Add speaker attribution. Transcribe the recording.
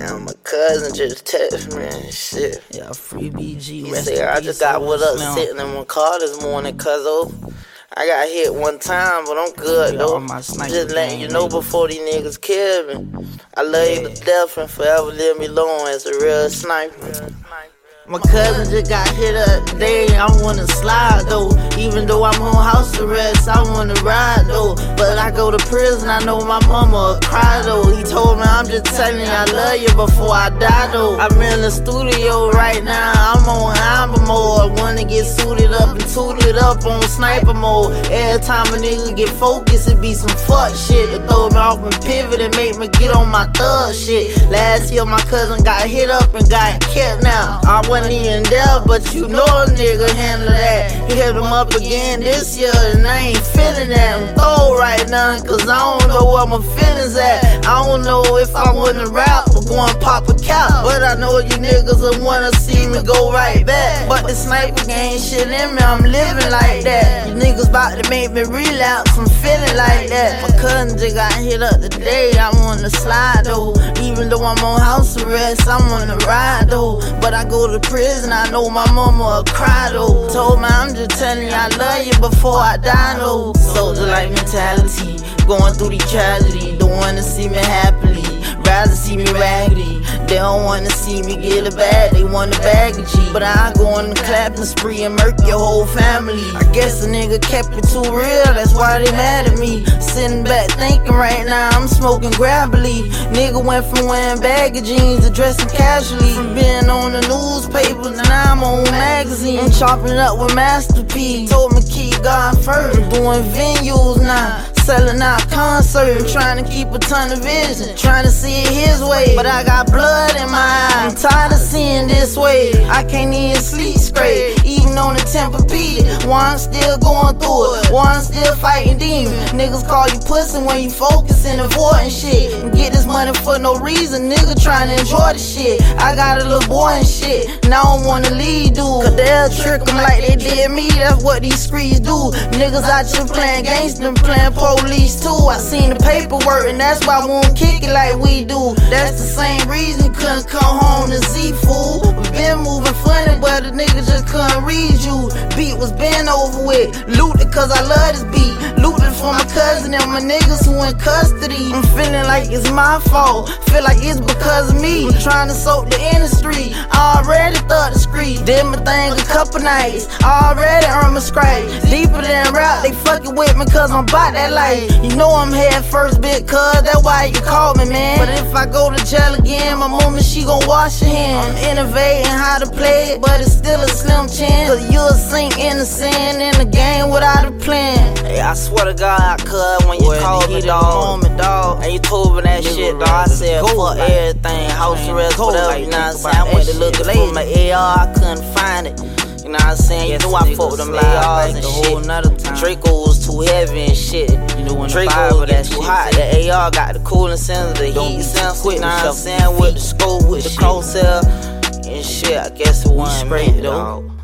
Speaker 1: Now my cousin just text me and shit.
Speaker 2: Yeah, free BG.
Speaker 1: He said I just got with us sitting in my car this morning, cuz oh. I got hit one time, but I'm good though. Just letting you know before these niggas kill me. I love you to death and forever leave me alone as a real sniper. My cousin just got hit up today. I wanna slide though. Even though I'm on house arrest, I wanna ride though. But I go to prison, I know my mama cry though. He told me I'm just telling you I love you before I die though. I'm in the studio right now, on Amber mode. I wanna get suited up and tooted up on sniper mode. Every time a nigga get focused, it be some fuck shit to throw me off and pivot and make me get on my thug shit. Last year my cousin got hit up and got killed now. I wasn't even there, but you know a nigga handle that. He hit him up again this year, and I ain't feeling that. I'm throw right now, cause I don't know where my feelings at. I don't know if I wanna rap or go and pop a But I know you niggas will wanna see me go right back. But the sniper game shit in me, I'm living like that. You niggas about to make me relapse, I'm feeling like that. My cousin just got hit up today, I wanna slide though. Even though I'm on house arrest, I wanna ride though. But I go to prison, I know my mama will cry though. Told me I'm just telling you I love you before I die though. Soldier like mentality, going through the tragedy. Don't wanna don't wanna see me get a bag, they want a bag of G. But I go on the clapping spree and murk your whole family. I guess a nigga kept it too real, that's why they mad at me. Sitting back thinking right now, I'm smoking gravelly. Nigga went from wearing baggy jeans to dressing casually. From being on the newspapers, now I'm on magazines. I'm chopping up with Master P. Told me keep God first. I'm doing venues now. Selling out concerts, trying to keep a ton of vision, trying to see it his way. But I got blood in my eye, I'm tired of seeing this way. I can't even sleep straight, even on the temper beat. Why I'm still going through it, still fighting demons. Niggas call you pussy when you focusing, avoiding shit. And get this money for no reason, nigga trying to enjoy the shit. I got a little boy and shit, now I don't wanna leave, dude. Cause they'll trick them like they did me, that's what these streets do. Niggas out here playing gangster, playing police too. I seen the paperwork, and that's why I won't kick it like we do. That's the same reason you couldn't come home to see fool. We been moving funny, but the nigga just couldn't read you. Been over with. Looted cause I love this beat. Looted for my cousin and my niggas who in custody. I'm feeling like it's my fault. Feel like it's because of me. I'm trying to soak the industry. I already thought the street. Did my thing a couple nights. I already earned my scrape. Deeper than rap, they fucking with me cause I'm about that life. You know I'm head first, bit cuz that's why you call me, man. But if I go to jail again, my mama, she gon' wash her hands. I'm innovating how to play it, but it's still a slim chance. Cause you'll sink in the sand in the game without a plan. Hey, I swear to God, cuz when you
Speaker 2: Boy,
Speaker 1: called me, dog,
Speaker 2: moment, dog.
Speaker 1: and you told me that shit,
Speaker 2: ready
Speaker 1: I said, fuck everything, house arrest, whatever, you know what I'm saying? I went to look for my AR, I couldn't find it. You know what I'm saying? You know I
Speaker 2: nigga,
Speaker 1: fuck with them ARs
Speaker 2: like
Speaker 1: and shit.
Speaker 2: time.
Speaker 1: Draco was too heavy and shit.
Speaker 2: You know when the
Speaker 1: Draco get
Speaker 2: that
Speaker 1: too
Speaker 2: shit
Speaker 1: hot. The AR got the cooling sensor, the heat sensor. You know what I'm saying? With the scope, with the crosshair and shit. I guess it wasn't me
Speaker 2: though.
Speaker 1: though.